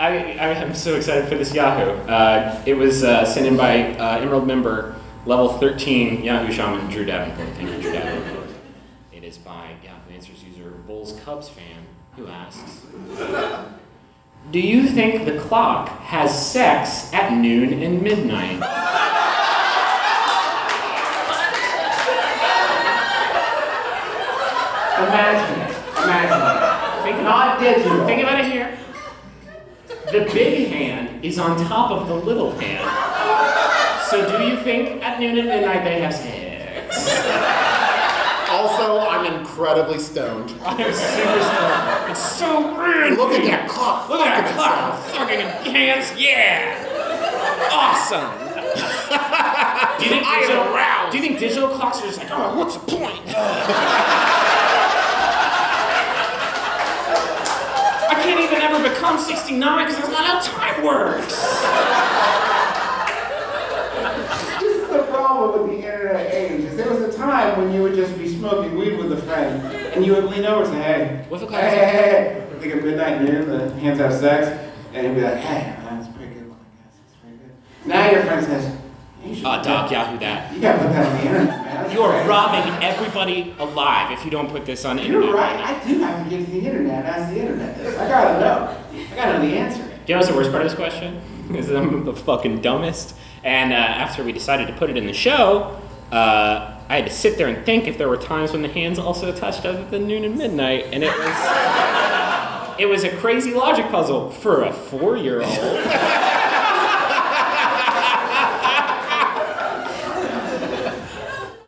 I, I am so excited for this Yahoo. Uh, it was uh, sent in by uh, Emerald member level 13 Yahoo Shaman Drew Davenport. Thank you, Drew Davenport. It is by Yahoo Answers user Bulls Cubs fan who asks Do you think the clock has sex at noon and midnight? Imagine it. Imagine it. Think not digital. Think about it here. The big hand is on top of the little hand. So do you think at noon and midnight they have sex? Also, I'm incredibly stoned. I'm super stoned. It's so weird. Look at that clock. Look at that clock. Fucking hands. Yeah. Awesome. do you think I am digital, aroused. Do you think digital clocks are just like, oh, what's the point? I can't become 69 because that's not how time works. This is the problem with the internet age. Is there was a time when you would just be smoking weed with a friend, and you would lean over and say, "Hey, What's the hey, hey, hey, hey." I think at midnight noon, the hands have sex, and you'd be like, "Hey, that's pretty good one, I guess. That's pretty good." Now your friend says, "You Uh, Doc Yahoo that. You gotta put that on the internet, man. You are great." robbing everybody alive if you don't put this on the You're internet. right. I do have to get to the internet as the internet is. I gotta know. Gotta know the answer. Do you know what's the worst part of this question? Is I'm the fucking dumbest. And uh, after we decided to put it in the show, uh, I had to sit there and think if there were times when the hands also touched other than noon and midnight, and it was it was a crazy logic puzzle for a four-year-old.